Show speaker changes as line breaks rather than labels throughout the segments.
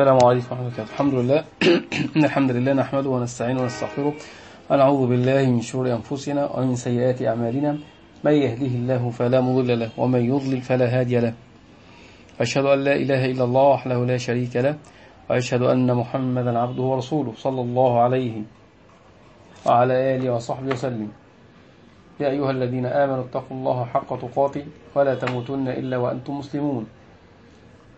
السلام عليكم ورحمة الله. وبركاته الحمد لله. إن الحمد لله نحمده ونستعينه ونستغفره ونعوذ بالله من شرور أنفسنا ومن سيئات أعمالنا. من يهده الله فلا مضل له ومن يضلل فلا هادي له. أشهد أن لا إله إلا الله وحده لا شريك له وأشهد أن محمدا عبده ورسوله صلى الله عليه وعلى آله وصحبه وسلم. يا أيها الذين آمنوا اتقوا الله حق تقاته ولا تموتن إلا وأنتم مسلمون.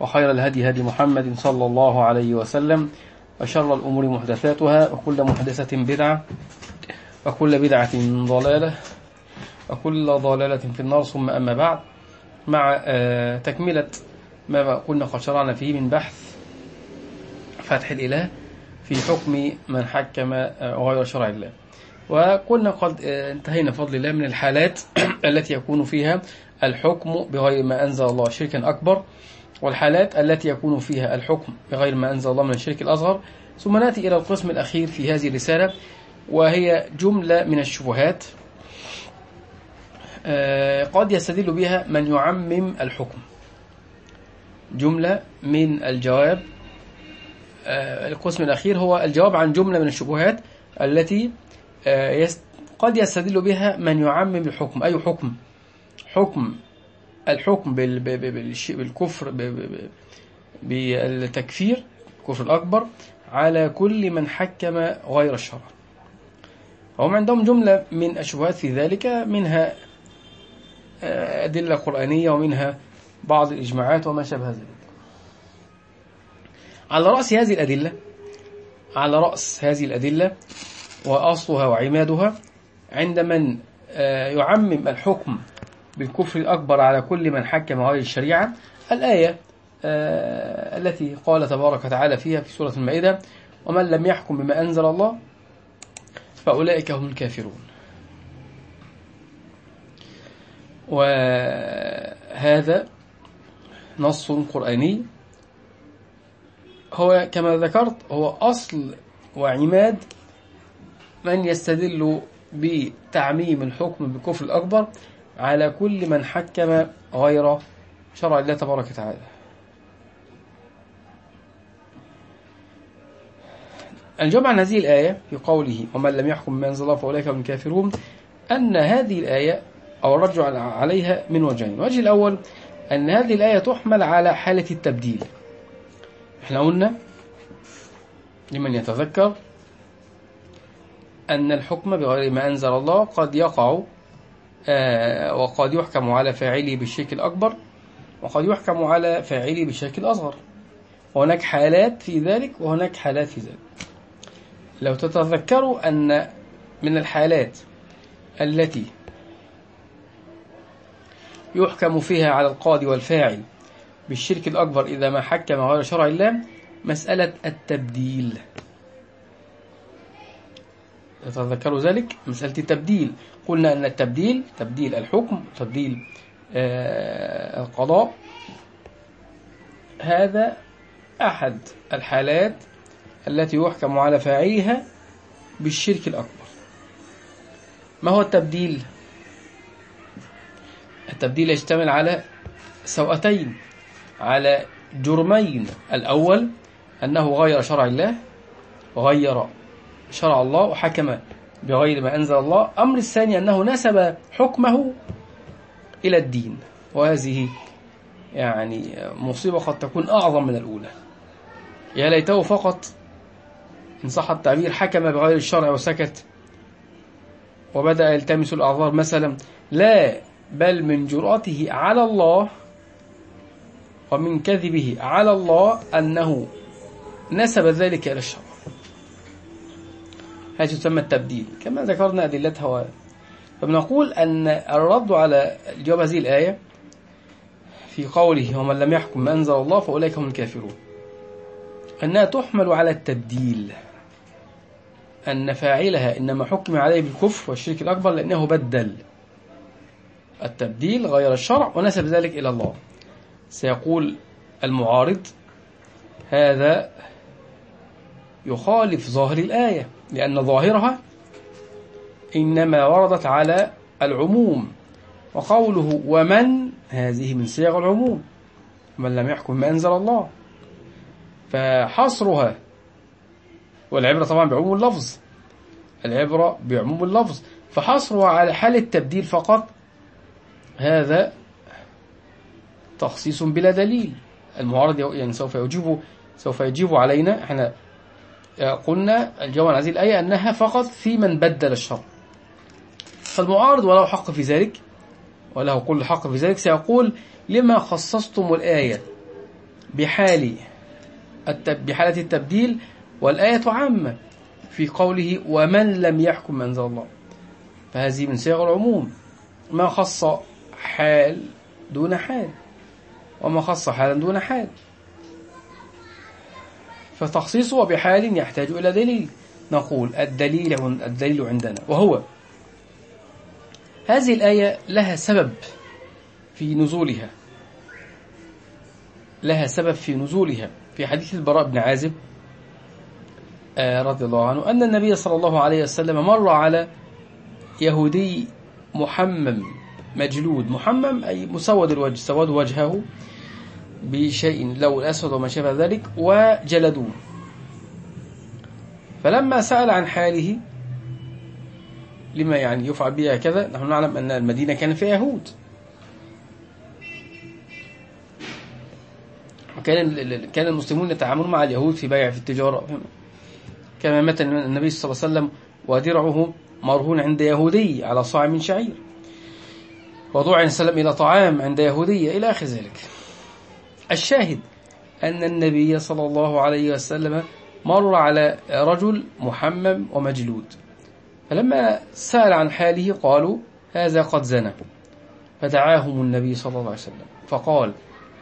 وخير الهدي هدي محمد صلى الله عليه وسلم وشر الأمور محدثاتها وكل محدثة بدعة وكل بدعة ضلالة وكل ضلالة في النار ثم أما بعد. مع تكملة ما كنا قد شرعنا فيه من بحث فتح الإله في حكم من حكم غير شرع الله. وقلنا قد انتهينا بفضل الله من الحالات التي يكون فيها الحكم بغير ما أنزل الله شركا أكبر. والحالات التي يكون فيها الحكم بغير ما أنزل الله من الشرك الأصغر. ثم نأتي إلى القسم الأخير في هذه الرسالة وهي جملة من الشبهات قد يستدل بها من يعمم الحكم. جملة من الجواب القسم الأخير هو الجواب عن جملة من الشبهات التي قد يستدل بها من يعمم الحكم. أي حكم؟ حكم الحكم بالكفر بالتكفير الكفر الأكبر على كل من حكم غير الشرع. هم عندهم جملة من الشبهات في ذلك منها أدلة قرآنية ومنها بعض الإجماعات وما شابه ذلك. على رأس هذه الأدلة على رأس هذه الأدلة وأصلها وعمادها عند من يعمم الحكم بالكفر الأكبر على كل من حكم غير الشريعة الآية التي قال تبارك وتعالى فيها في سورة المائدة ومن لم يحكم بما أنزل الله فأولئك هم الكافرون. وهذا نص قرآني. هو كما ذكرت هو أصل وعماد من يستدل بتعميم الحكم بالكفر الأكبر. على كل من حكم غير شرع الله تبارك وتعالى. الجواب عن هذه الآية في قوله ومن لم يحكم بما أنزل الله فأولئك هم الكافرون أن هذه الآية أو الرجع عليها من وجهين. الوجه الأول أن هذه الآية تحمل على حالة التبديل. إحنا قلنا لمن يتذكر أن الحكم بغير ما أنزل الله قد يقع وقد يحكم على فاعله بالشرك الأكبر وقد يحكم على فاعله بالشرك الأصغر. وهناك حالات في ذلك وهناك حالات في ذلك. لو تتذكروا أن من الحالات التي يحكم فيها على القاضي والفاعل بالشرك الأكبر إذا ما حكم غير شرع الله مسألة التبديل. تتذكروا ذلك. مسألة التبديل قلنا أن التبديل تبديل الحكم تبديل آه القضاء. هذا أحد الحالات التي يحكم على فاعلها بالشرك الأكبر. ما هو التبديل؟ التبديل يشتمل على سوأتين على جرمين. الأول أنه غير شرع الله وغير شرع الله وحكم بغير ما أنزل الله. أمر الثاني أنه نسب حكمه إلى الدين. وهذه يعني مصيبة قد تكون أعظم من الأولى. يا ليته فقط إن صح التعبير حكم بغير الشرع وسكت وبدأ يلتمس الأعذار مثلا. لا بل من جرأته على الله ومن كذبه على الله أنه نسب ذلك إلى الشرع. هذه تسمى التبديل. كما ذكرنا أدلتها فبنقول أن الرد على جواب هذه الآية في قوله ومن لم يحكم ما أنزل الله فأولئك هم الكافرون أنها تحمل على التبديل. أن فاعلها إنما حكم عليه بالكفر والشرك الأكبر لأنه بدل التبديل غير الشرع ونسب ذلك إلى الله. سيقول المعارض هذا يخالف ظاهر الآية لأن ظاهرها إنما وردت على العموم وقوله ومن هذه من صيغ العموم من لم يحكم ما أنزل الله. فحصرها والعبرة طبعا بعموم اللفظ العبرة بعموم اللفظ فحصرها على حال التبديل فقط هذا تخصيص بلا دليل. المعارض يعني سوف يجيب سوف يجيب علينا إحنا قلنا الجواب عن هذه الآية أنها فقط في من بدل الشر. فالمعارض وله حق في ذلك وله كل حق في ذلك. سيقول لما خصصتم الآية بحال بحالة التبديل؟ والآية عامة في قوله ومن لم يحكم من الله. فهذه من صيغ العموم. ما خص حال دون حال وما خص حالا دون حال. فتخصيصه بحال يحتاج إلى دليل. نقول الدليل الدليل عندنا. وهو هذه الآية لها سبب في نزولها. لها سبب في نزولها. في حديث البراء بن عازب آه، رضي الله عنه أن النبي صلى الله عليه وسلم مر على يهودي محمم مجلود. محمم أي مسود الوجه سود وجهه. بشيء لو الأسود وما شابه ذلك وجلدوه. فلما سأل عن حاله لما يعني يفعل بها كذا نحن نعلم أن المدينة كان فيها يهود وكان كان المسلمون يتعاملون مع اليهود في بيع في التجارة. كما مات النبي صلى الله عليه وسلم ودرعه مرهون عند يهودي على صاع من شعير. وضوع السلام إلى طعام عند يهودية إلى آخر ذلك. الشاهد أن النبي صلى الله عليه وسلم مر على رجل محمم ومجلود. فلما سأل عن حاله قالوا هذا قد زنى. فدعاهم النبي صلى الله عليه وسلم. فقال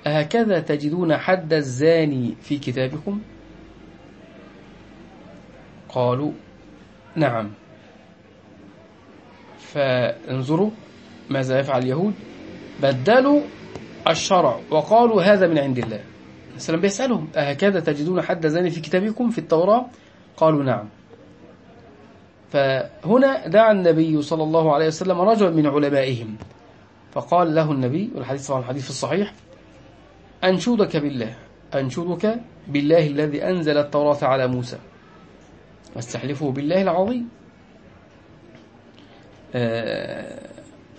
أهكذا تجدون حد الزاني في كتابكم؟ قالوا نعم. فانظروا ماذا يفعل اليهود. بدلوا الشرع وقالوا هذا من عند الله. السلام بيسألهم أهكذا تجدون حد زاني في كتابكم في التوراة؟ قالوا نعم. فهنا دعا النبي صلى الله عليه وسلم رجل من علمائهم. فقال له النبي والحديث طبعا الحديث الصحيح أنشودك بالله أنشودك بالله الذي أنزل التوراة على موسى. واستحلفه بالله العظيم. آه،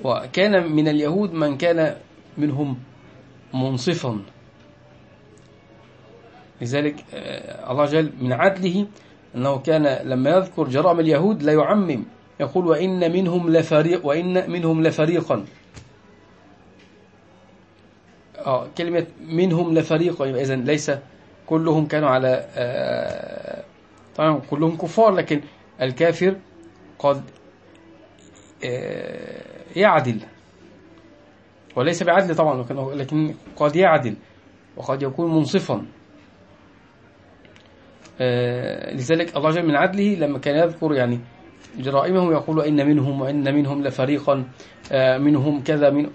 وكان من اليهود من كان منهم منصفا لذلك آه، الله جل من عدله أنه كان لما يذكر جرائم اليهود لا يعمم. يقول وإن منهم لفريق وإن منهم لفريقا. آه كلمة منهم لفريقا إذا ليس كلهم كانوا على آه طبعا كلهم كفار لكن الكافر قد آه يعدل. وليس بعدل طبعا لكن قد يعدل وقد يكون منصفا. آه، لذلك الله جل من عدله لما كان يذكر يعني جرائمهم يقول إن منهم وإن منهم لفريقا آه، منهم كذا من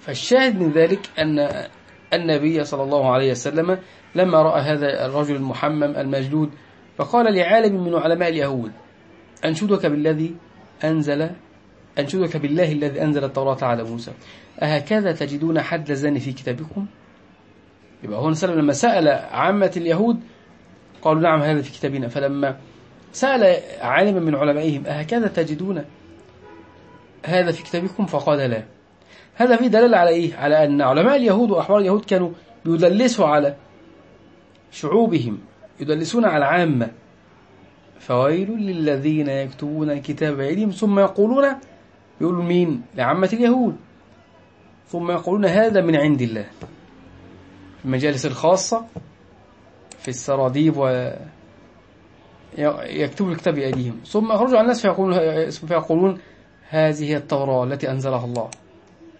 فالشاهد من ذلك أن النبي صلى الله عليه وسلم لما رأى هذا الرجل المحمم المجلود فقال لعالم من علماء اليهود أنشدك بالذي أنزل أنشدك بالله الذي أنزل التوراة على موسى. أهكذا تجدون حد الزاني في كتابكم؟ يبقى هو سلم لما سأل عامة اليهود قالوا نعم هذا في كتابنا. فلما سأل عالما من علمائهم أهكذا تجدون هذا في كتابكم؟ فقال لا. هذا في دلالة على إيه؟ على أن علماء اليهود وأحبار اليهود كانوا يدلسوا على شعوبهم يدلسون على العامة. فويل للذين يكتبون الكتاب بأيديهم ثم يقولون يقولوا مين؟ لعامة اليهود. ثم يقولون هذا من عند الله. في المجالس الخاصة في السراديب و يكتبوا الكتاب بأيديهم. ثم يخرجوا على الناس فيقولون, فيقولون هذه التوراة التي أنزلها الله.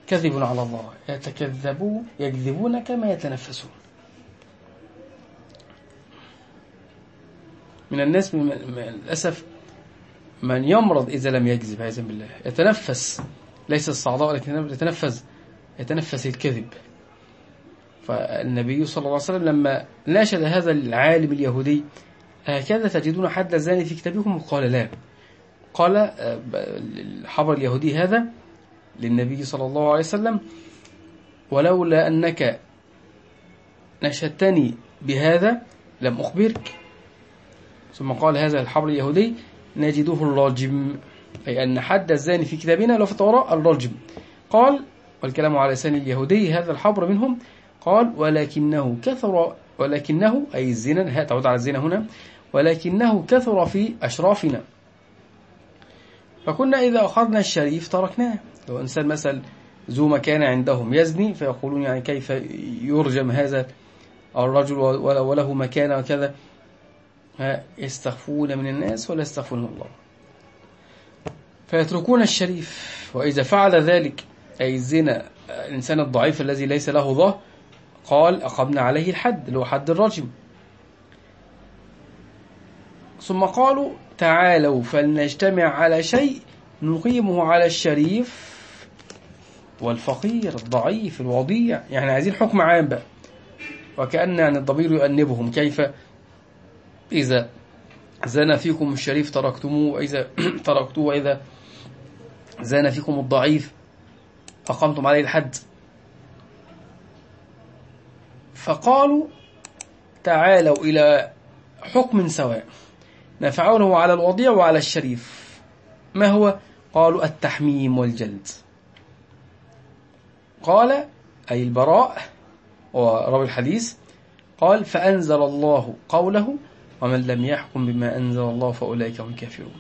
كذب على الله. يتكذبون يكذبون كما يتنفسون. من الناس للأسف من يمرض إذا لم يكذب عياذا بالله. يتنفس. ليس الصعداء ولكن يتنفس. يتنفس. الكذب. فالنبي صلى الله عليه وسلم لما ناشد هذا العالم اليهودي هكذا تجدون حد الزاني في كتابكم؟ قال لا. قال آه، الحبر اليهودي هذا للنبي صلى الله عليه وسلم ولولا أنك نشدتني بهذا لم أخبرك. ثم قال هذا الحبر اليهودي نجده الرجم أي أن حد الزاني في كتابنا لو في التوراة الرجم قال والكلام على لسان اليهودي هذا الحبر منهم. قال ولكنه كثر ولكنه أي الزنا تعود على الزنا هنا. ولكنه كثر في أشرافنا. فكنا إذا أخذنا الشريف تركناه. لو إنسان مثلا ذو مكان عندهم يزني فيقولون يعني كيف يرجم هذا الرجل وله مكان وكذا. يستخفون من الناس ولا يستخفون من الله. فيتركون الشريف وإذا فعل ذلك أي الزنا الإنسان الضعيف الذي ليس له ظهر قال أقمنا عليه الحد اللي هو حد الرجم. ثم قالوا تعالوا فلنجتمع على شيء نقيمه على الشريف والفقير الضعيف الوضيع. يعني عايزين حكم عام بقى. وكأن يعني الضمير يؤنبهم. كيف؟ إذا زنى فيكم الشريف تركتموه وإذا تركتوه وإذا زنى فيكم الضعيف أقمتم عليه الحد. فقالوا تعالوا إلى حكم سواء نفعله على الوضيع وعلى الشريف. ما هو؟ قالوا التحميم والجلد. قال أي البراء وروي الحديث قال فأنزل الله قوله ومن لم يحكم بما أنزل الله فأولئك هم الكافرون.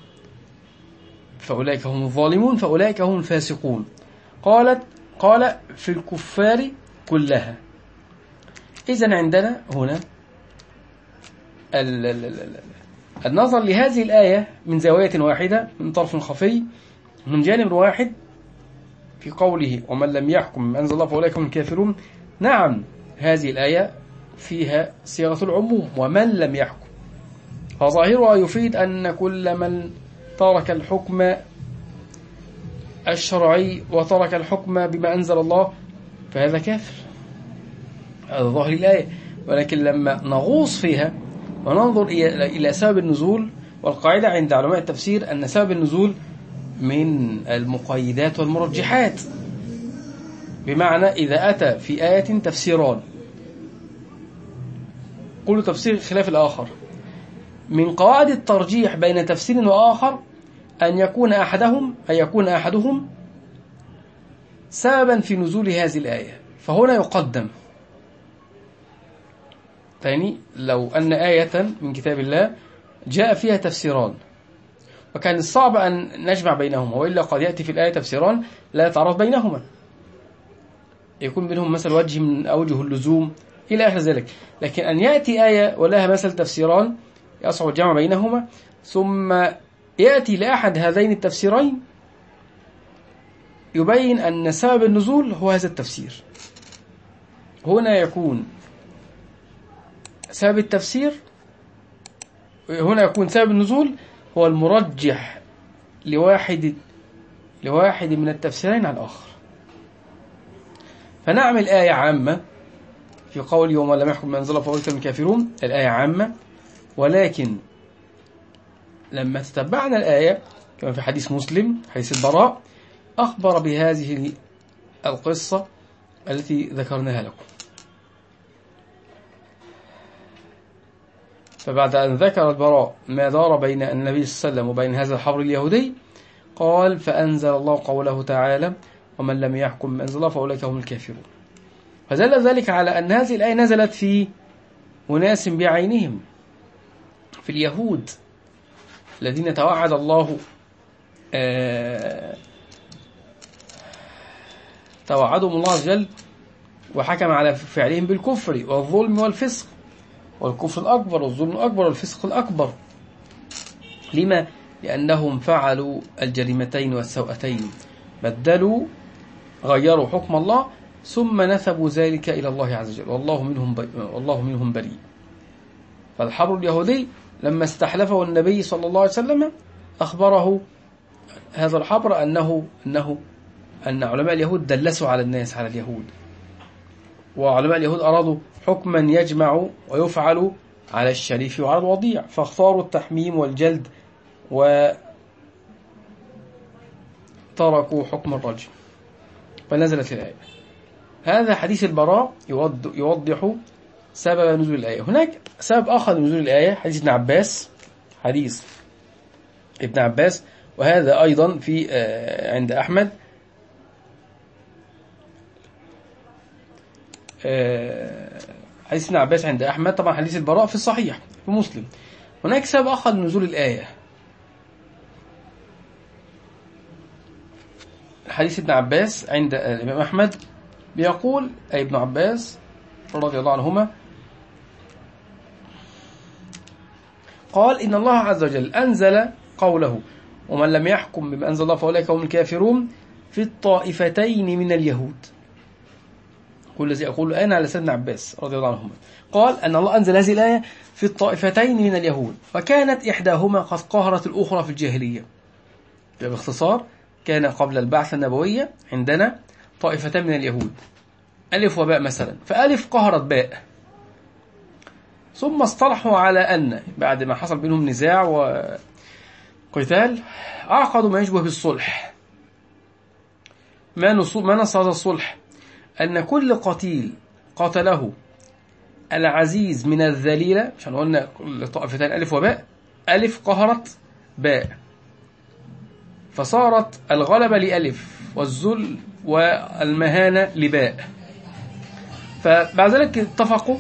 فأولئك هم الظالمون فأولئك هم الفاسقون. قالت قال في الكفار كلها. إذا عندنا هنا النظر لهذه الآية من زاوية واحدة من طرف خفي من جانب واحد في قوله ومن لم يحكم بما أنزل الله فأولئك هم الكافرون. نعم هذه الآية فيها صيغة العموم. ومن لم يحكم فظاهرها يفيد أن كل من ترك الحكم الشرعي وترك الحكم بما أنزل الله فهذا كافر. هذا ظاهر الآية. ولكن لما نغوص فيها وننظر إلى سبب النزول والقاعدة عند علماء التفسير أن سبب النزول من المقيدات والمرجحات. بمعنى إذا أتى في آية تفسيران. كل تفسير خلاف الآخر. من قواعد الترجيح بين تفسير وآخر أن يكون أحدهم أن يكون أحدهم سببا في نزول هذه الآية. فهنا يقدم. ثاني لو أن آية من كتاب الله جاء فيها تفسيران. وكان الصعب أن نجمع بينهما وإلا قد يأتي في الآية تفسيران لا يتعرض بينهما. يكون بينهم مثل وجه من أوجه اللزوم إلى آخر ذلك. لكن أن يأتي آية ولها مثل تفسيران يصعب الجمع بينهما ثم يأتي لأحد هذين التفسيرين يبين أن سبب النزول هو هذا التفسير. هنا يكون سبب التفسير هنا يكون سبب النزول هو المرجح لواحد لواحد من التفسيرين على الآخر. فنعمل آية عامة في قول يوم لم يحكم من أنزل فأولئك الكافرون. الآية عامة. ولكن لما تتبعنا الآية كما في حديث مسلم حديث البراء أخبر بهذه القصة التي ذكرناها لكم. فبعد أن ذكر البراء ما دار بين النبي صلى الله عليه وسلم وبين هذا الحبر اليهودي قال فأنزل الله قوله تعالى ومن لم يحكم أنزل الله فأولئك هم الكافرون فدل ذلك على أن هذه الآية نزلت في أناس بعينهم. في اليهود الذين توعد الله آه توعدهم الله عز وجل وحكم على فعلهم بالكفر والظلم والفسق. والكفر الأكبر والظلم الأكبر والفسق الأكبر. لما؟ لأنهم فعلوا الجريمتين والسوءتين. بدلوا غيروا حكم الله ثم نسبوا ذلك إلى الله عز وجل. والله منهم والله منهم بريء. فالحبر اليهودي لما استحلفه النبي صلى الله عليه وسلم أخبره هذا الحبر أنه أنه أن علماء اليهود دلسوا على الناس على اليهود. وعلماء اليهود أرادوا حكما يجمع ويفعل على الشريف وعلى الوضيع. فاختاروا التحميم والجلد وتركوا حكم الرجم فنزلت الآية. هذا حديث البراء يوضح سبب نزول الآية. هناك سبب آخر لنزول الآية حديث ابن عباس حديث ابن عباس وهذا أيضا في آه، عند أحمد. آه، حديث ابن عباس عند أحمد. طبعا حديث البراء في الصحيح في مسلم. هناك سبب آخر لنزول الآية. حديث ابن عباس عند الإمام أحمد بيقول أي ابن عباس رضي الله عنهما قال إن الله عز وجل أنزل قوله ومن لم يحكم بما أنزل الله فأولئك هم الكافرون في الطائفتين من اليهود. كل الذي أقول الآن على سيدنا عباس رضي الله عنهما. قال أن الله أنزل هذه الآية في الطائفتين من اليهود. وكانت إحداهما قد قهرت الأخرى في الجاهلية. باختصار كان قبل البعث النبوية عندنا طائفتان من اليهود. ألف وباء مثلا. فألف قهرت باء. ثم اصطلحوا على أن بعد ما حصل بينهم نزاع وقتال عقدوا ما يشبه بالصلح. ما ما نص هذا الصلح؟ أن كل قتيل قتله العزيز من الذليلة عشان قلنا طائفتان ألف وباء ألف قهرت باء. فصارت الغلبة لألف والذل والمهانة لباء. فبعد ذلك اتفقوا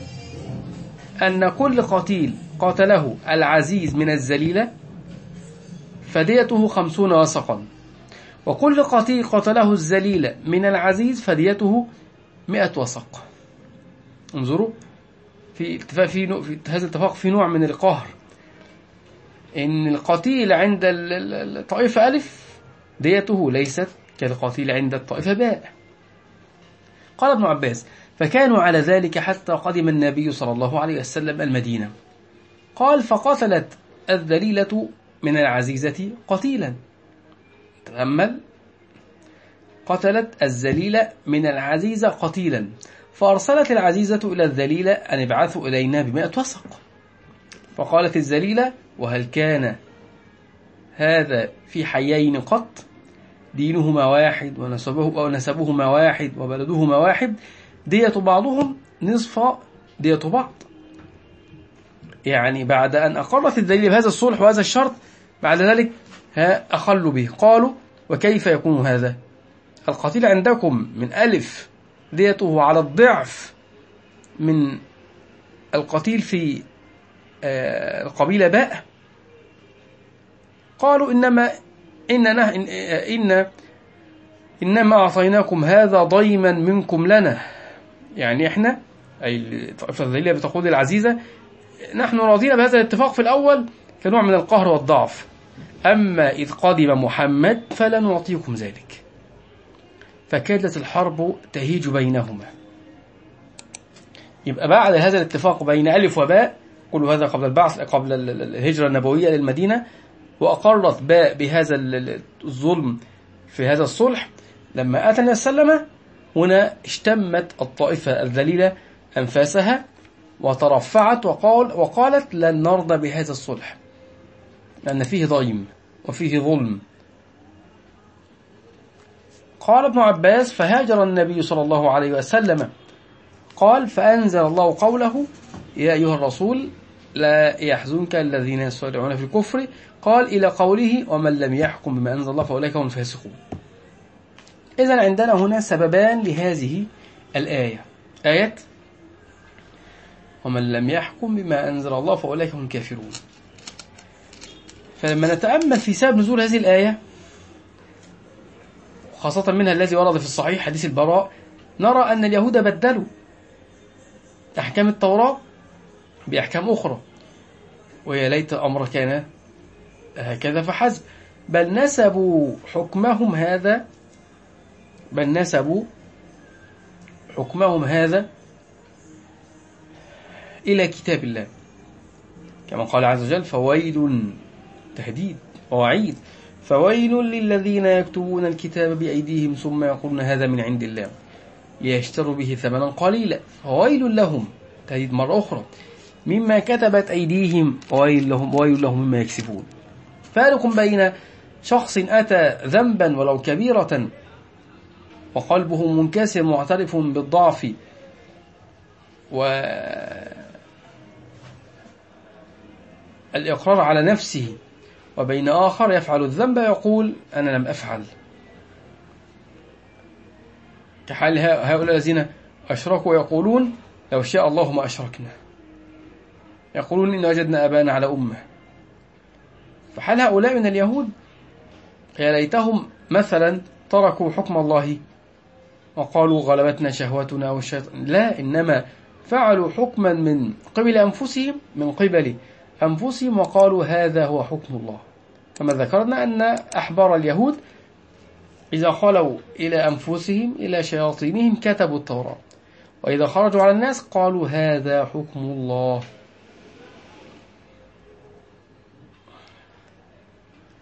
أن كل قتيل قاتله العزيز من الزليلة فديته خمسون وسقا وكل قتيل قتله الزليلة من العزيز فديته مئة وسق انظروا في في, في هذا الاتفاق في نوع من القهر. إن القتيل عند الطائفة ألف ديته ليست كالقتيل عند الطائفة باء. قال ابن عباس فكانوا على ذلك حتى قدم النبي صلى الله عليه وسلم المدينة. قال فقتلت الذليلة من العزيزة قتيلا. تأمل. قتلت الذليلة من العزيزة قتيلا. فأرسلت العزيزة إلى الذليلة أن ابعثوا إلينا بمئة وسق فقالت الذليلة وهل كان هذا في حيين قط؟ دينهما واحد ونسبه ونسبهما واحد وبلدهما واحد. دية بعضهم نصف دية بعض. يعني بعد أن أقرت الدليل بهذا الصلح وهذا الشرط بعد ذلك أخلوا به. قالوا وكيف يكون هذا؟ القتيل عندكم من ألف ديته على الضعف من القتيل في آه، القبيلة باء. قالوا إنما إن, إن إنما أعطيناكم هذا ضيما منكم لنا. يعني إحنا أي الذليلة بتقول العزيزة نحن راضين بهذا الاتفاق في الأول كنوع من القهر والضعف. أما إذ قدم محمد فلا نعطيكم ذلك. فكادت الحرب تهيج بينهما. يبقى بعد هذا الاتفاق بين ألف وباء كل هذا قبل البعث قبل الهجرة النبوية للمدينة وأقرت باء بهذا الظلم في هذا الصلح. لما أتى النبي صلى الله عليه وسلم هنا اشتمت الطائفة الذليلة أنفاسها وترفعت وقال وقالت لن نرضى بهذا الصلح لأن فيه ضيم وفيه ظلم. قال ابن عباس فهاجر النبي صلى الله عليه وسلم قال فأنزل الله قوله يا أيها الرسول لا يحزنك الذين يسارعون في الكفر قال إلى قوله ومن لم يحكم بما أنزل الله فأولئك هم الفاسقون إذا عندنا هنا سببان لهذه الآية. آية ومن لم يحكم بما أنزل الله فأولئك هم الكافرون. فلما نتأمل في سبب نزول هذه الآية خاصة منها الذي ورد في الصحيح حديث البراء نرى أن اليهود بدلوا أحكام التوراة بأحكام أخرى. ويا ليت الأمر كان هكذا فحسب. بل نسبوا حكمهم هذا بل نسبوا حكمهم هذا إلى كتاب الله. كما قال عز وجل فويل تهديد ووعيد. فويل للذين يكتبون الكتاب بأيديهم ثم يقولون هذا من عند الله. ليشتروا به ثمنا قليلا. فويل لهم. تهديد مرة أخرى. مما كتبت أيديهم ويل لهم, ويل لهم مما يكسبون. فارق بين شخص أتى ذنبا ولو كبيرة وقلبه منكسر معترف بالضعف. و الإقرار على نفسه. وبين آخر يفعل الذنب يقول أنا لم أفعل. كحال هؤلاء الذين أشركوا يقولون لو شاء الله ما أشركنا. يقولون إن وجدنا أبانا على أمة. فحال هؤلاء من اليهود يا ليتهم مثلا تركوا حكم الله وقالوا غلبتنا شهوتنا والشيطان. لا إنما فعلوا حكما من قبل أنفسهم من قبل أنفسهم وقالوا هذا هو حكم الله. كما ذكرنا أن أحبار اليهود إذا خلوا إلى أنفسهم إلى شياطينهم كتبوا التوراة. وإذا خرجوا على الناس قالوا هذا حكم الله.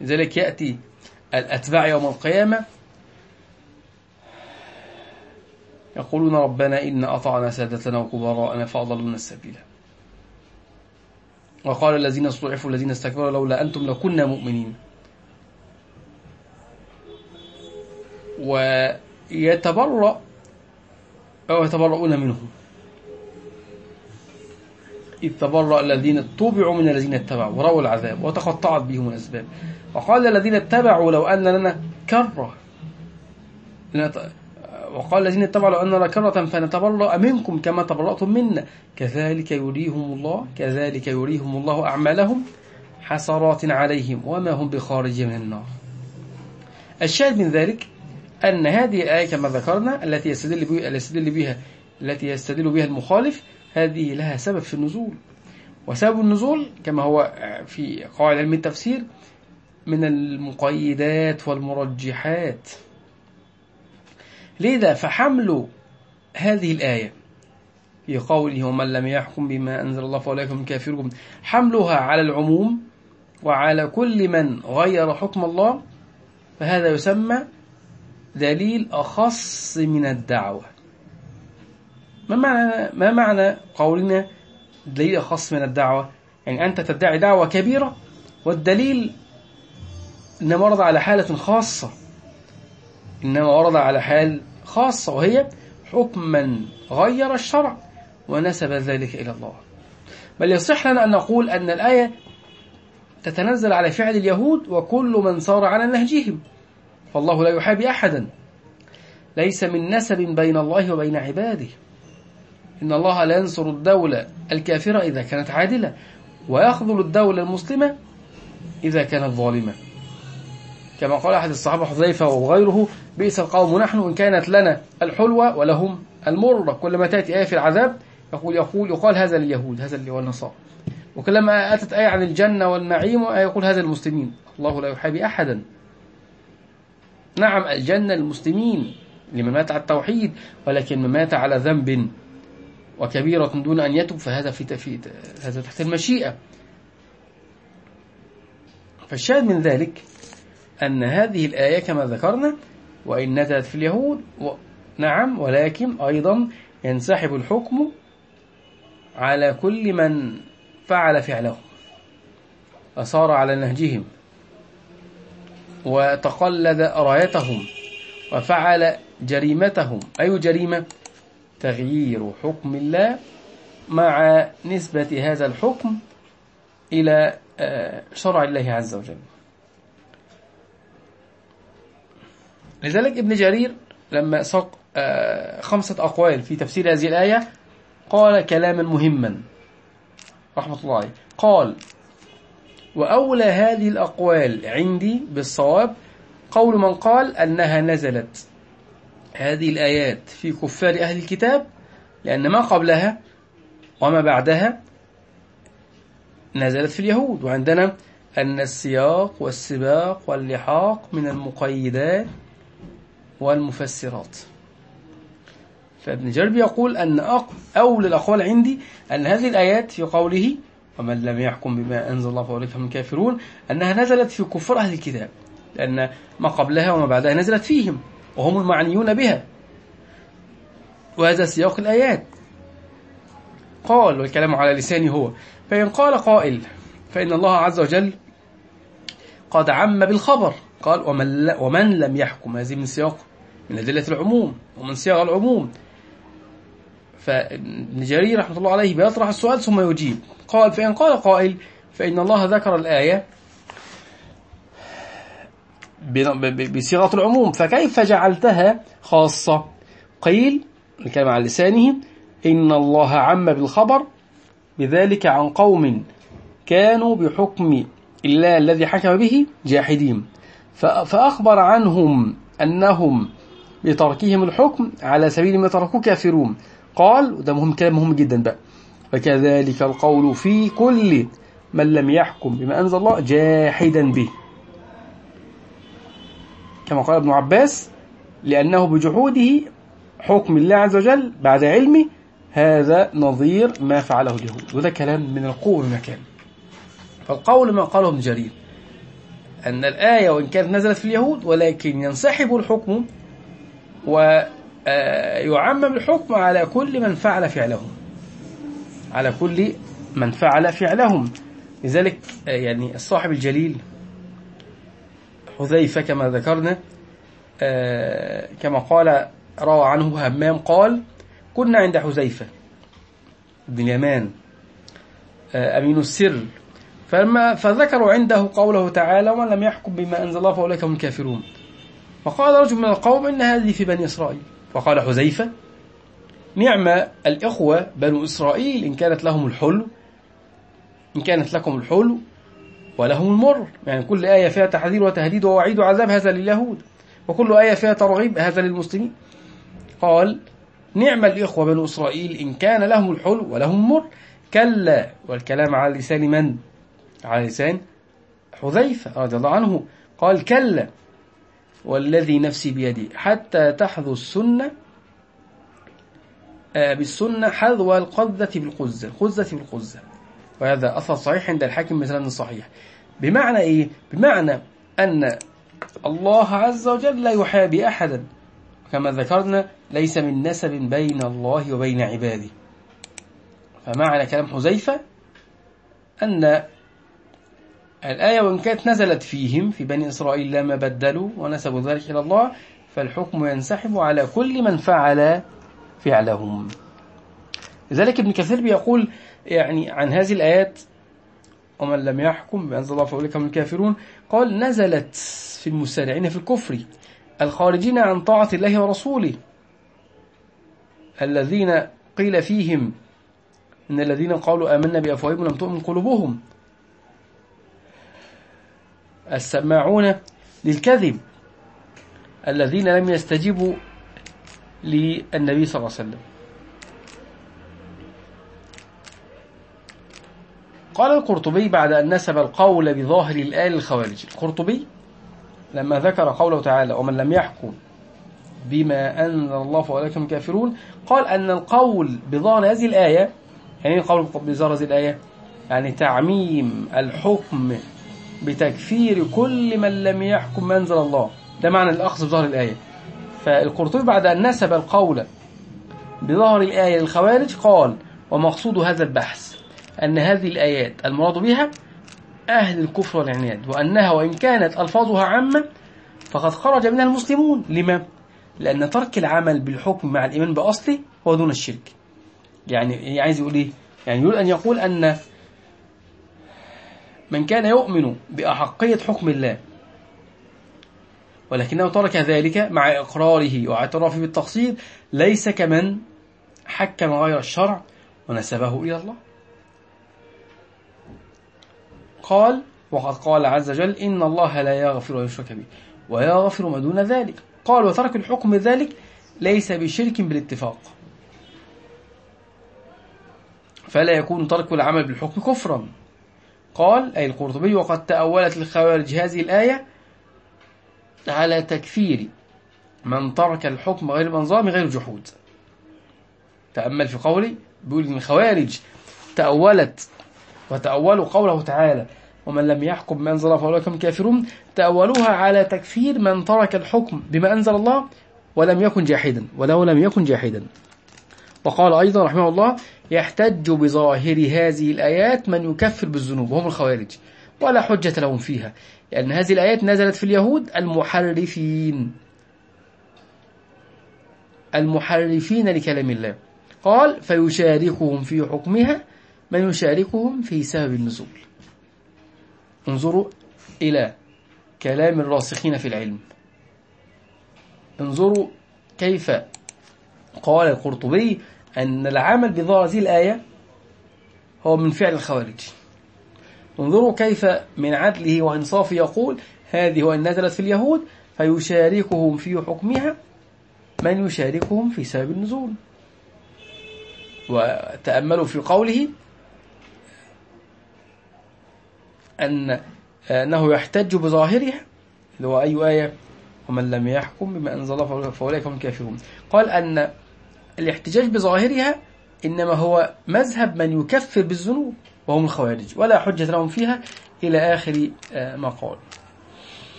لذلك يأتي الأتباع يوم القيامة يقولون ربنا إن أطعنا سادتنا وكبراءنا فأضلنا السبيل. وقال الذين استضعفوا الذين استكبروا لولا أنتم لكنا مؤمنين. ويتبرأ أو يتبرؤون منهم إذ تبرأ الذين اتبعوا من الذين اتبعوا ورأوا العذاب وتقطعت بهم الأسباب. وقال الذين اتبعوا لو أن لنا كرة وقال الذين اتبعوا أن لنا كرة فنتبرأ منكم كما تبرأتم منا. كذلك يريهم الله كذلك يريهم الله أعمالهم حسرات عليهم وما هم بخارج من النار. الشاهد من ذلك أن هذه الآية كما ذكرنا التي يستدل بها, يستدل بها التي يستدل بها المخالف هذه لها سبب في النزول. وسبب النزول كما هو في قواعد علم التفسير من المقيدات والمرجحات. لذا فحمل هذه الآية في قوله ومن لم يحكم بما أنزل الله فأولئك هم الكافرون. حملها على العموم وعلى كل من غير حكم الله فهذا يسمى دليل أخص من الدعوة. ما معنى, ما معنى قولنا دليل أخص من الدعوة؟ يعني أنت تدعي دعوة كبيرة والدليل إنما ورد على حالة خاصة. إنما ورد على حال خاصة وهي حكما غير الشرع ونسب ذلك إلى الله. بل يصح لنا أن نقول أن الآية تتنزل على فعل اليهود وكل من صار على نهجهم. فالله لا يحابي أحدا. ليس من نسب بين الله وبين عباده. إن الله لا ينصر الدولة الكافرة إذا كانت عادلة ويخذل الدولة المسلمة إذا كانت ظالمة. كما قال أحد الصحابة حذيفة وغيره بئس القوم نحن إن كانت لنا الحلوة ولهم المرة كلما تأتي آية في العذاب يقول يقول يقال هذا لليهود هذا اللي هو النصارى. وكلما أتت آية عن الجنة والنعيم يقول هذا المسلمين. الله لا يحابي أحدا. نعم الجنة المسلمين لمن مات على التوحيد ولكن من مات على ذنب وكبيرة دون أن يتب فهذا في تفيد هذا تحت المشيئة. فالشاهد من ذلك أن هذه الآية كما ذكرنا وإن نزلت في اليهود و... نعم ولكن أيضا ينسحب الحكم على كل من فعل فعله. وصار على نهجهم وتقلد رايتهم وفعل جريمتهم. أي جريمة؟ تغيير حكم الله مع نسبة هذا الحكم إلى آه، شرع الله عز وجل. لذلك ابن جرير لما ساق آه، خمسة أقوال في تفسير هذه الآية قال كلاما مهما رحمة الله. عليه قال وأولى هذه الأقوال عندي بالصواب قول من قال أنها نزلت. هذه الآيات في كفار أهل الكتاب لأن ما قبلها وما بعدها نزلت في اليهود. وعندنا أن السياق والسباق واللحاق من المقيدات والمفسرات. فابن جرب يقول أن أولى الأقوال عندي أن هذه الآيات في قوله ومن لم يحكم بما أنزل الله فأولئك هم الكافرون أنها نزلت في كفر أهل الكتاب لأن ما قبلها وما بعدها نزلت فيهم وهم المعنيون بها. وهذا سياق الآيات. قال والكلام على لساني هو فإن قال قائل فإن الله عز وجل قد عم بالخبر قال ومن, ومن لم يحكم. هذه من سياق من أدلة العموم ومن سياق العموم. فابن جرير رحمة الله عليه بيطرح السؤال ثم يجيب. قال فإن قال قائل فإن الله ذكر الآية بصيغة العموم. فكيف جعلتها خاصة؟ قيل الكلام على لسانه إن الله عم بالخبر بذلك عن قوم كانوا بحكم الله الذي حكم به جاحدين. فأخبر عنهم أنهم بتركهم الحكم على سبيل ما تركوه كافرون. قال وده مهم كلام مهم جدا بقى. وكذلك القول في كل من لم يحكم بما أنزل الله جاحدا به. كما قال ابن عباس لأنه بجحوده حكم الله عز وجل بعد علمه هذا نظير ما فعله اليهود. وده كلام من القوة بمكان فالقول ما قاله ابن جرير أن الآية وإن كانت نزلت في اليهود ولكن ينسحب الحكم ويعمم الحكم على كل من فعل فعلهم. على كل من فعل فعلهم. لذلك يعني الصاحب الجليل حذيفة كما ذكرنا كما قال روى عنه همام قال كنا عند حذيفة بن اليمان أمين السر فلما فذكروا عنده قوله تعالى ومن لم يحكم بما أنزل الله فأولئك هم الكافرون فقال رجل من القوم إن هذه في بني إسرائيل. فقال حذيفة نعم الإخوة بنو إسرائيل إن كانت لهم الحلو إن كانت لكم الحلو ولهم المر. يعني كل آية فيها تحذير وتهديد ووعيد وعذاب هذا لليهود. وكل آية فيها ترغيب هذا للمسلمين. قال نعم الإخوة بنو إسرائيل إن كان لهم الحلو ولهم المر. كلا والكلام على لسان من؟ على لسان حذيفة رضي الله عنه. قال كلا. والذي نفسي بيدي. حتى تحذو السنة آه، بالسنة حذو القذة بالقزة القزة بالقزة وهذا أثر صحيح عند الحاكم مثلا صحيح. بمعنى إيه؟ بمعنى أن الله عز وجل لا يحابي أحدا. كما ذكرنا ليس من نسب بين الله وبين عباده. فمعنى كلام حذيفة أن الآية وإن كانت نزلت فيهم في بني إسرائيل لما بدلوا ونسبوا ذلك إلى الله فالحكم ينسحب على كل من فعل فعلهم. لذلك ابن كثير بيقول يعني عن هذه الآيات ومن لم يحكم بأنزل الله فأولئك هم الكافرون قال نزلت في المسارعين في الكفر الخارجين عن طاعة الله ورسوله. الذين قيل فيهم إن الذين قالوا آمنا بأفواههم لم تؤمن قلوبهم. السماعون للكذب الذين لم يستجيبوا للنبي صلى الله عليه وسلم. قال القرطبي بعد أن نسب القول بظاهر الآية للخوارج القرطبي لما ذكر قوله تعالى ومن لم يحكم بما أنزل الله فأولئك هم كافرون قال أن القول بظاهر هذه الآية يعني القول بظاهر هذه الآية يعني تعميم الحكم بتكفير كل من لم يحكم ما أنزل الله ده معنى الأخذ بظهر الآية فالقرطبي بعد أن نسب القول بظهر الآية للخوارج قال ومقصود هذا البحث أن هذه الآيات المراد بها أهل الكفر والعناد وأنها وإن كانت ألفاظها عامة فقد خرج منها المسلمون لما؟ لأن ترك العمل بالحكم مع الإيمان بأصله هو دون الشرك يعني عايز يقول إيه؟ يعني يقول أن يقول أن من كان يؤمن بأحقية حكم الله. ولكنه ترك ذلك مع إقراره واعترافه بالتقصير. ليس كمن حكم غير الشرع ونسبه إلى الله. قال وقد قال عز وجل إن الله لا يغفر ويشرك به ويغفر ما دون ذلك. قال وترك الحكم ذلك ليس بشرك بالاتفاق. فلا يكون ترك العمل بالحكم كفرا. قال أي القرطبي وقد تأولت الخوارج هذه الآية على تكفير من ترك الحكم غير منظام غير جحود. تأمل في قولي بيقول إن الخوارج تأولت وتأولوا قوله تعالى ومن لم يحكم بما أنزل الله فأولئك هم كافرون تأولوها على تكفير من ترك الحكم بما أنزل الله ولم يكن جاحدا ولو لم يكن جاحدا. وقال أيضا رحمه الله يحتج بظاهر هذه الآيات من يكفر بالذنوب وهم الخوارج. ولا حجة لهم فيها لأن هذه الآيات نزلت في اليهود المحرفين. المحرفين لكلام الله. قال فيشاركهم في حكمها من يشاركهم في سبب النزول. انظروا إلى كلام الراسخين في العلم. انظروا كيف قال القرطبي أن العمل بظاهر هذه الآية هو من فعل الخوارج. انظروا كيف من عدله وإنصافه يقول هذه وإن نزلت في اليهود فيشاركهم في حكمها من يشاركهم في سبب النزول. وتأملوا في قوله أن أنه يحتج بظاهرها. اللي هو أي آية؟ ومن لم يحكم بما أنزل فأولئك هم الكافرون. قال أن الاحتجاج بظاهرها إنما هو مذهب من يكفر بالذنوب وهم الخوارج ولا حجة لهم فيها إلى آخر آه، ما قال.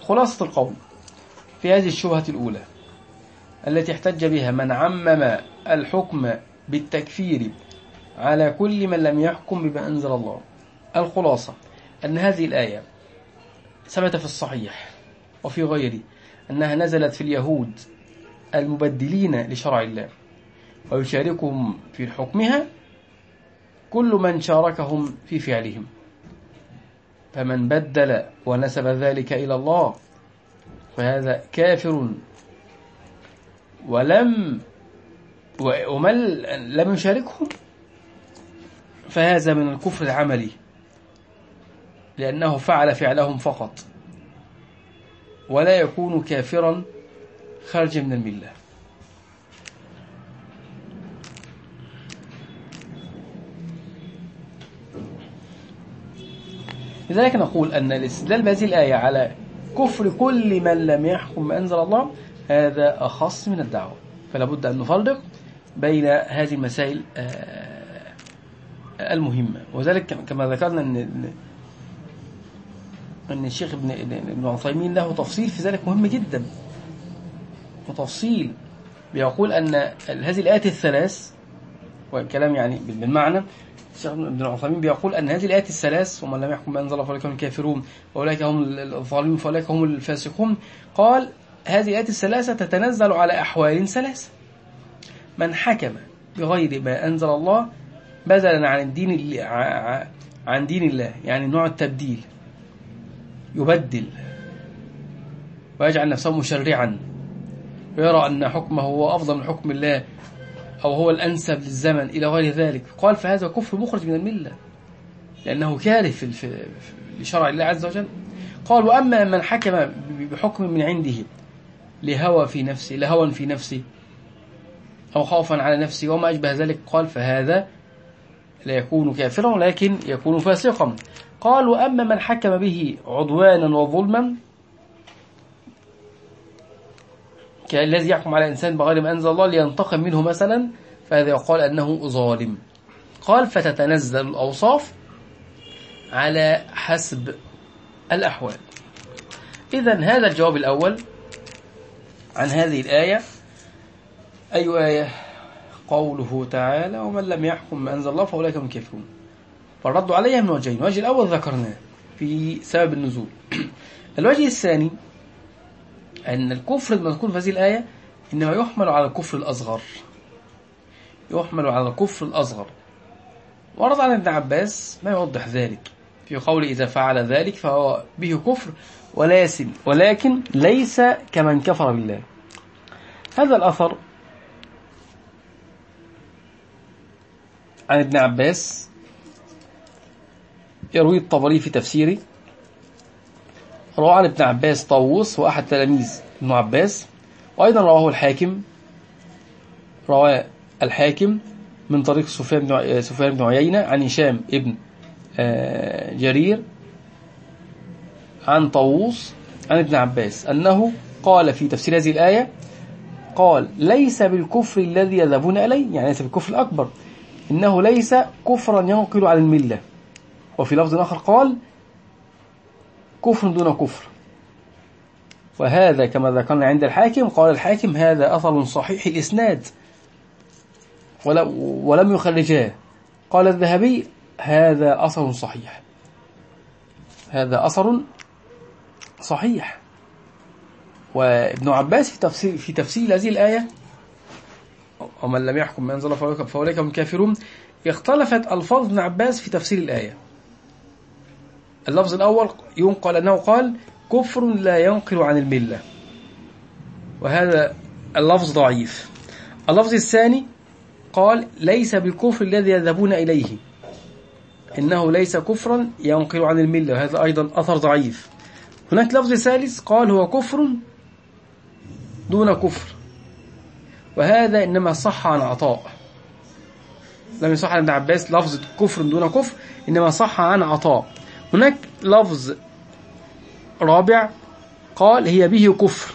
خلاصة القول في هذه الشبهة الأولى التي احتج بها من عمم الحكم بالتكفير على كل من لم يحكم بما أنزل الله. الخلاصة أن هذه الآية ثبت في الصحيح وفي غيره أنها نزلت في اليهود المبدلين لشرع الله ويشاركهم في حكمها كل من شاركهم في فعلهم. فمن بدل ونسب ذلك إلى الله فهذا كافر. ولم ومن لم يشاركهم فهذا من الكفر العملي لأنه فعل فعلهم فقط. ولا يكون كافرا خارجا من الملة. لذلك نقول أن الاستدلال بهذه الآية على كفر كل من لم يحكم ما أنزل الله هذا أخص من الدعوة. فلا بد أن نفرق بين هذه المسائل آه، المهمة. وذلك كما ذكرنا أن أن الشيخ ابن ابن عثيمين له تفصيل في ذلك مهم جدا. وتفصيل بيقول أن هذه الآيات الثلاث والكلام يعني بالمعنى الشيخ ابن عثيمين بيقول أن هذه الآيات الثلاث ومن لم يحكم بأنزل فأولئك هم الكافرون وأولئك هم الظالمون فأولئك هم الفاسقون قال هذه الآيات الثلاثة تتنزل على أحوال ثلاثة من حكم بغير ما أنزل الله بدلا عن الدين عن دين الله يعني نوع التبديل يبدل ويجعل نفسه مشرعا. ويرى أن حكمه هو أفضل من حكم الله أو هو الأنسب للزمن إلى غير ذلك. قال فهذا كفر مخرج من الملة لأنه كاره في لشرع الله عز وجل. قال وأما من حكم بحكم من عنده لهوى في نفسه لهوى في نفسه أو خوفا على نفسه وما أشبه ذلك قال فهذا لا يكون كافرا ولكن يكون فاسقا. قال وأما من حكم به عدوانا وظلما كالذي يحكم على إنسان بغير ما أنزل الله لينتقم منه مثلا فهذا يقال أنه ظالم. قال فتتنزل الأوصاف على حسب الأحوال. إذا هذا الجواب الأول عن هذه الآية. أي آية؟ قوله تعالى ومن لم يحكم ما أنزل الله فأولئك هم كافرون فالرد عليها من وجهين. الوجه الأول ذكرناه في سبب النزول. الوجه الثاني أن الكفر المذكور في هذه الآية إنما يحمل على الكفر الأصغر. يحمل على الكفر الأصغر. ورد عن ابن عباس ما يوضح ذلك. في قول إذا فعل ذلك فهو به كفر ولكن ولكن ليس كمن كفر بالله. هذا الأثر عن ابن عباس يروي الطبري في تفسيره. رواه عن ابن عباس طاووس وأحد تلاميذ ابن عباس وأيضا رواه الحاكم رواه الحاكم من طريق سفيان بن سفيان بن عيينة عن هشام ابن آه، جرير عن طاووس عن ابن عباس أنه قال في تفسير هذه الآية قال ليس بالكفر الذي يذهبون إليه يعني ليس بالكفر الأكبر إنه ليس كفرا ينقل عن الملة وفي لفظ آخر قال كفر دون كفر. وهذا كما ذكرنا عند الحاكم قال الحاكم هذا أثر صحيح الإسناد. ولم يخرجاه. قال الذهبي هذا أثر صحيح. هذا أثر صحيح. وابن عباس في تفسير في تفسير هذه الآية ومن لم يحكم ما أنزل فأولئك هم كافرون اختلفت ألفاظ ابن عباس في تفسير الآية. اللفظ الأول ينقل أنه قال كفر لا ينقل عن الملة. وهذا اللفظ ضعيف. اللفظ الثاني قال ليس بالكفر الذي يذهبون إليه. إنه ليس كفرا ينقل عن الملة. وهذا أيضا أثر ضعيف. هناك لفظ ثالث قال هو كفر دون كفر. وهذا إنما صح عن عطاء. لم يصح عن ابن عباس لفظ كفر دون كفر إنما صح عن عطاء. هناك لفظ رابع قال هي به كفر.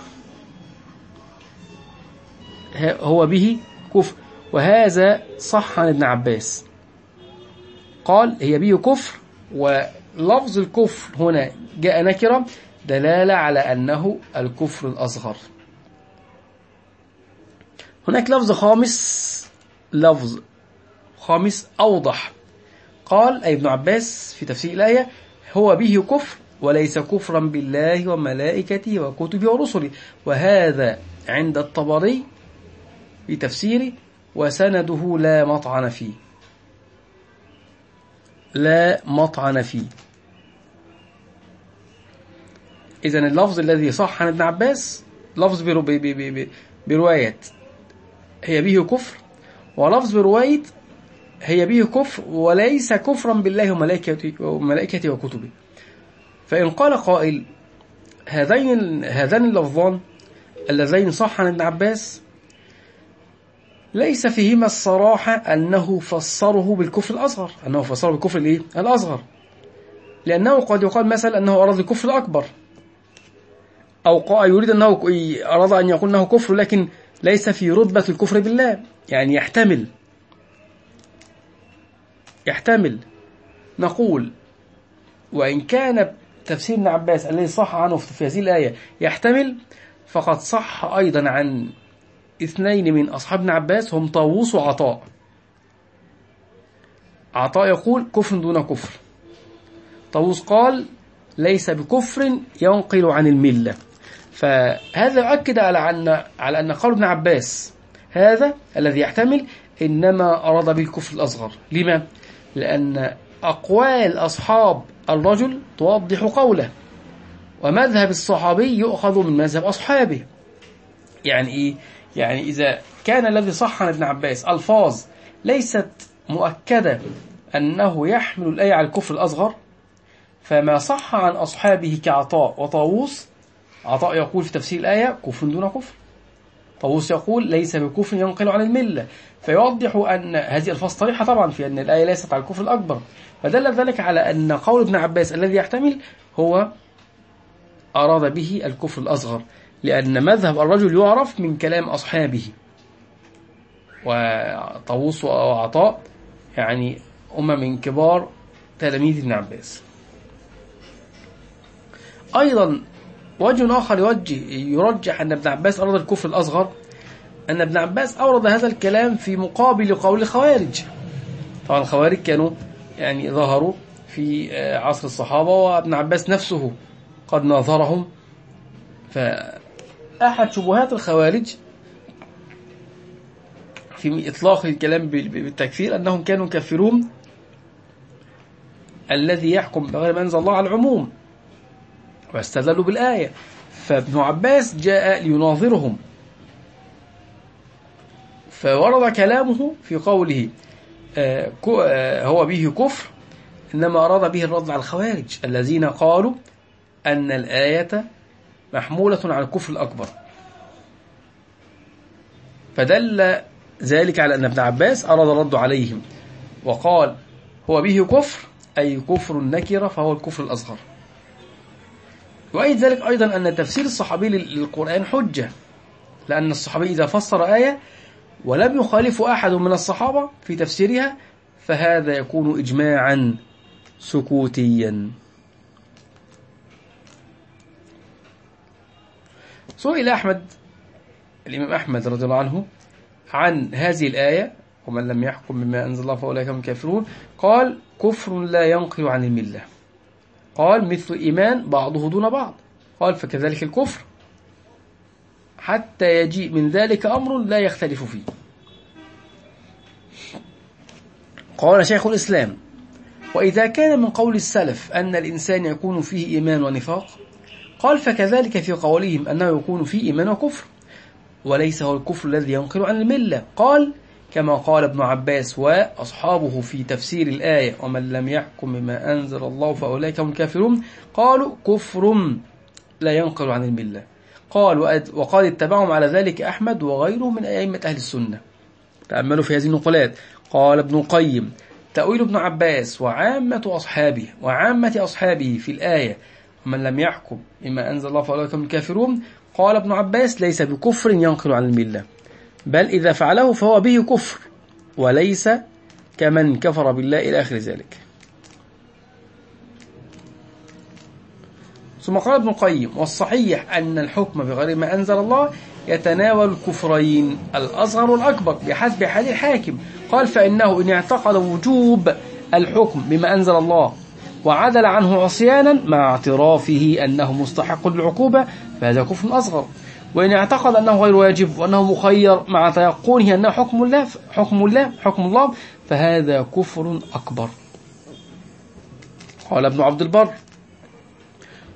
هو به كفر. وهذا صح عن ابن عباس. قال هي به كفر. ولفظ الكفر هنا جاء نكرة دلالة على أنه الكفر الأصغر. هناك لفظ خامس. لفظ خامس أوضح. قال أي ابن عباس في تفسير الآية هو به كفر وليس كفرا بالله وملائكته وكتبه ورسله. وهذا عند الطبري في تفسيره وسنده لا مطعن فيه. لا مطعن فيه. إذا اللفظ الذي صح عن ابن عباس لفظ برواية. هي به كفر ولفظ برواية هي به كفر وليس كفرا بالله وملائكته, وملائكته وكتبه. فإن قال قائل هذين هذان اللفظان اللذين صح عن ابن عباس ليس فيهما الصراحة أنه فسره بالكفر الأصغر. أنه فسره بالكفر الإيه؟ الأصغر. لأنه قد يقال مثلا أنه أراد الكفر الأكبر. أو يريد أنه أراد أن يقول أنه كفر لكن ليس في رتبة الكفر بالله. يعني يحتمل. يحتمل. نقول وإن كان تفسير ابن عباس الذي صح عنه في هذه الآية يحتمل فقد صح أيضا عن اثنين من أصحاب ابن عباس هم طاووس وعطاء. عطاء يقول كفر دون كفر. طاووس قال ليس بكفر ينقل عن الملة. فهذا يؤكد على أن على أن قول ابن عباس هذا الذي يحتمل إنما أراد بالكفر الأصغر. لما؟ لأن أقوال أصحاب الرجل توضح قوله. ومذهب الصحابي يؤخذ من مذهب أصحابه. يعني إيه؟ يعني إذا كان الذي صح عن ابن عباس ألفاظ ليست مؤكدة أنه يحمل الآية على الكفر الأصغر فما صح عن أصحابه كعطاء وطاووس عطاء يقول في تفسير الآية كفر دون كفر. طاووس يقول ليس بكفر ينقل عن الملة. فيوضح أن هذه الفاظ صريحة طبعا في أن الآية ليست على الكفر الأكبر. فدل ذلك على أن قول ابن عباس الذي يحتمل هو أراد به الكفر الأصغر لأن مذهب الرجل يعرف من كلام أصحابه. وطاووس وعطاء يعني هم من كبار تلاميذ ابن عباس. أيضا وجه آخر يوجه يرجح أن ابن عباس أراد الكفر الأصغر. أن ابن عباس أورد هذا الكلام في مقابل قول الخوارج. طبعا الخوارج كانوا يعني ظهروا في عصر الصحابة وابن عباس نفسه قد ناظرهم. فأحد شبهات الخوارج في إطلاق الكلام بالتكفير أنهم كانوا يكفرون الذي يحكم بغير ما أنزل الله على العموم. واستدلوا بالآية. فابن عباس جاء ليناظرهم. فورد كلامه في قوله آه، آه، هو به كفر إنما أراد به الرد على الخوارج الذين قالوا أن الآية محمولة على الكفر الأكبر. فدل ذلك على أن ابن عباس أراد الرد عليهم وقال هو به كفر أي كفر النكرة فهو الكفر الأصغر. وأيد ذلك أيضا أن تفسير الصحابي للقرآن حجة لأن الصحابي إذا فسر آية ولم يخالف أحد من الصحابة في تفسيرها فهذا يكون إجماعا سكوتيا. سئل أحمد الإمام أحمد رضي الله عنه عن هذه الآية ومن لم يحكم بما أنزل الله فأولئك هم الكافرون قال كفر لا ينقل عن الملة. قال مثل إيمان بعضه دون بعض. قال فكذلك الكفر. حتى يجيء من ذلك أمر لا يختلف فيه. قال شيخ الإسلام وإذا كان من قول السلف أن الإنسان يكون فيه إيمان ونفاق قال فكذلك في قولهم أنه يكون فيه إيمان وكفر. وليس هو الكفر الذي ينقل عن الملة. قال كما قال ابن عباس وأصحابه في تفسير الآية ومن لم يحكم بما أنزل الله فأولئك هم الكافرون. قالوا كفر لا ينقل عن الملة. قال وقد اتبعهم على ذلك أحمد وغيره من أئمة أهل السنة. تأملوا في هذه النقلات. قال ابن القيم تأويل ابن عباس وعامة أصحابه وعامة أصحابه في الآية ومن لم يحكم بما أنزل الله فأولئك هم الكافرون. قال ابن عباس ليس بكفر ينقل عن الملة. بل إذا فعله فهو به كفر وليس كمن كفر بالله إلى آخر ذلك. ثم قال ابن القيم والصحيح أن الحكم بغير ما أنزل الله يتناول الكفرين الأصغر والأكبر بحسب حال الحاكم. قال فإنه إن اعتقد وجوب الحكم بما أنزل الله وعدل عنه عصيانا مع اعترافه أنه مستحق للعقوبة فهذا كفر أصغر. وإن اعتقد أنه غير واجب وأنه مخير مع تيقنه أنه حكم الله حكم الله حكم الله فهذا كفر أكبر. قال ابن عبد البر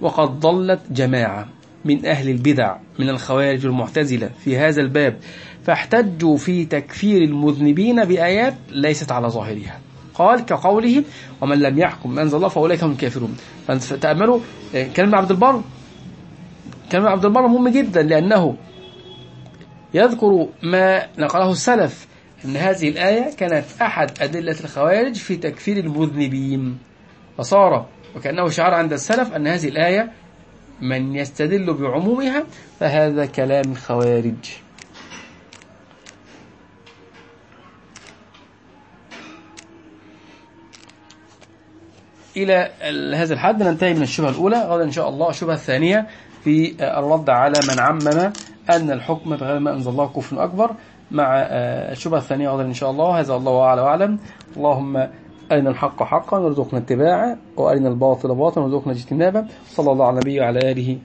وقد ضلت جماعة من أهل البدع من الخوارج المعتزلة في هذا الباب فاحتجوا في تكفير المذنبين بآيات ليست على ظاهرها. قال كقوله ومن لم يحكم أنزل الله فأولئك هم الكافرون. فتأملوا آه، كلمة عبد البر كلمة عبد البر مهم جدا لأنه يذكر ما نقله السلف أن هذه الآية كانت أحد أدلة الخوارج في تكفير المذنبين. فصار وكأنه شعار عند السلف أن هذه الآية من يستدل بعمومها فهذا كلام الخوارج. إلى هذا الحد ننتهي من الشبهة الأولى غدا إن شاء الله الشبهة الثانية. في الرد على من عمم أن الحكم بغير ما أنزل الله كفر أكبر مع الشبهة الثانية غدا إن شاء الله. هذا الله أعلى وأعلم. اللهم أرنا الحق حقا وارزقنا اتباعه وأرنا الباطل باطلا وارزقنا اجتنابه. صلى الله على النبي وعلى آله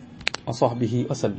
وصحبه وسلم.